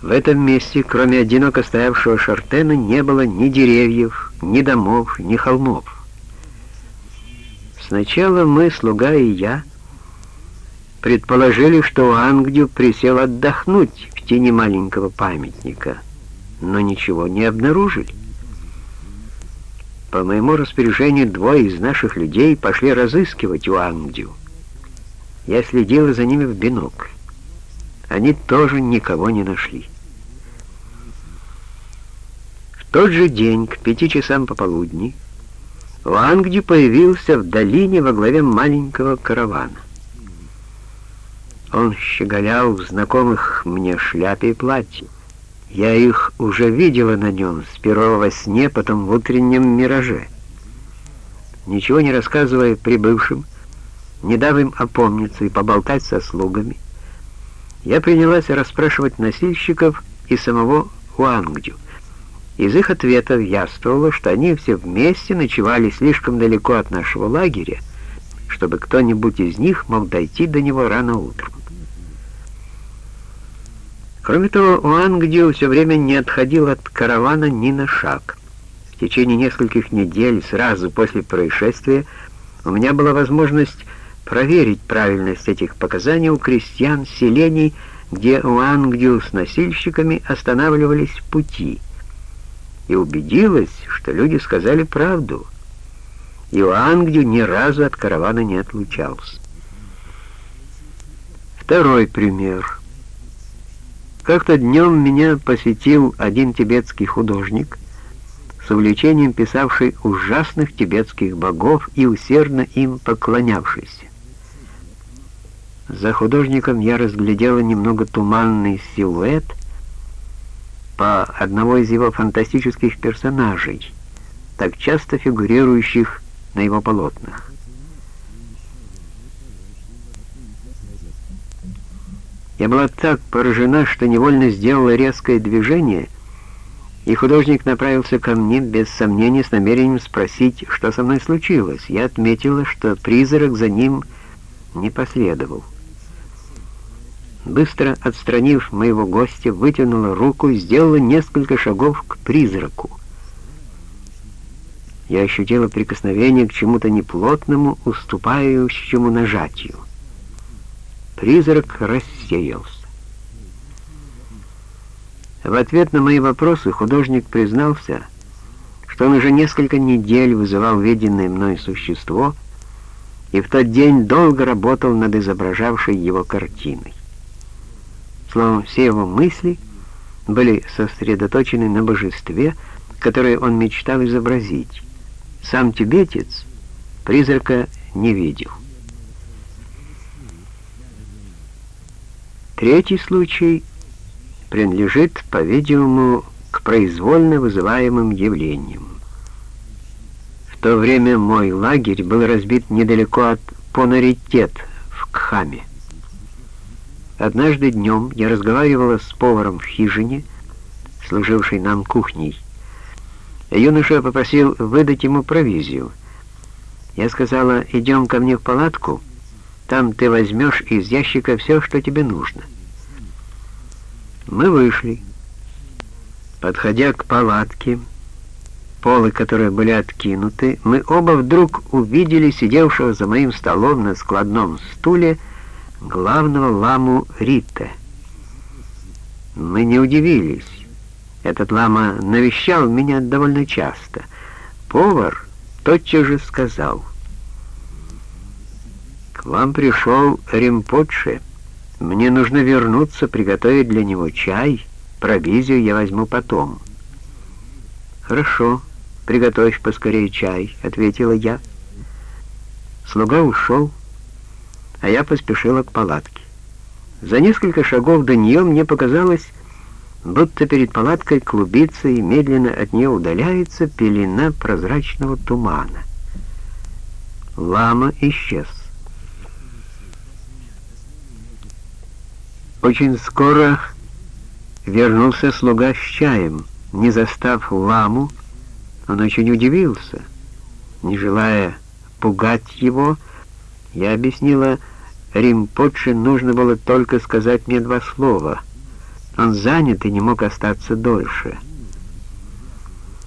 В этом месте, кроме одиноко стоявшего шартена, не было ни деревьев, ни домов, ни холмов. Сначала мы, слуга и я, предположили, что Ангдю присел отдохнуть в тени маленького памятника, но ничего не обнаружили. По моему распоряжению двое из наших людей пошли разыскивать Уангдю. Я следила за ними в бинокль они тоже никого не нашли. В тот же день, к пяти часам пополудни, Вангди появился в долине во главе маленького каравана. Он щеголял в знакомых мне шляпе и платье. Я их уже видела на нем, сперва во сне, потом в утреннем мираже. Ничего не рассказывая прибывшим, не дав им опомниться и поболтать со слугами, я принялась расспрашивать носильщиков и самого Хуангдю. Из их ответов яствовало, что они все вместе ночевали слишком далеко от нашего лагеря, чтобы кто-нибудь из них мог дойти до него рано утром. Кроме того, Уангдю все время не отходил от каравана ни на шаг. В течение нескольких недель сразу после происшествия у меня была возможность проверить правильность этих показаний у крестьян селений, где Уангдю с носильщиками останавливались в пути, и убедилась, что люди сказали правду, и Уангдю ни разу от каравана не отлучался. Второй пример. Как-то днем меня посетил один тибетский художник, с увлечением писавший ужасных тибетских богов и усердно им поклонявшийся. За художником я разглядела немного туманный силуэт по одного из его фантастических персонажей, так часто фигурирующих на его полотнах. Я была так поражена, что невольно сделала резкое движение, и художник направился ко мне без сомнения с намерением спросить, что со мной случилось. Я отметила, что призрак за ним не последовал. Быстро отстранив моего гостя, вытянула руку и сделала несколько шагов к призраку. Я ощутила прикосновение к чему-то неплотному, уступающему нажатию. Призрак рассеялся. В ответ на мои вопросы художник признался, что он уже несколько недель вызывал виденное мной существо и в тот день долго работал над изображавшей его картиной. Словом, все его мысли были сосредоточены на божестве, которое он мечтал изобразить. Сам тибетец призрака не видел. Третий случай принадлежит, по-видимому, к произвольно вызываемым явлениям. В то время мой лагерь был разбит недалеко от Понаритет в Кхаме. Однажды днем я разговаривала с поваром в хижине, служившей нам кухней. Юноша попросил выдать ему провизию. Я сказала, идем ко мне в палатку, там ты возьмешь из ящика все, что тебе нужно. Мы вышли. Подходя к палатке, полы которые были откинуты, мы оба вдруг увидели сидевшего за моим столом на складном стуле главного ламу Рита. Мы не удивились. Этот лама навещал меня довольно часто. Повар тотчас же сказал, «К вам пришел Римпотше. Мне нужно вернуться, приготовить для него чай. Провизию я возьму потом». «Хорошо, приготовь поскорее чай», — ответила я. Слуга ушел, а я поспешила к палатке. За несколько шагов до нее мне показалось, будто перед палаткой клубится и медленно от нее удаляется пелена прозрачного тумана. Лама исчез. Очень скоро вернулся слуга с чаем. Не застав ламу, он очень удивился. Не желая пугать его, я объяснила, Римпоче нужно было только сказать мне два слова. Он занят и не мог остаться дольше.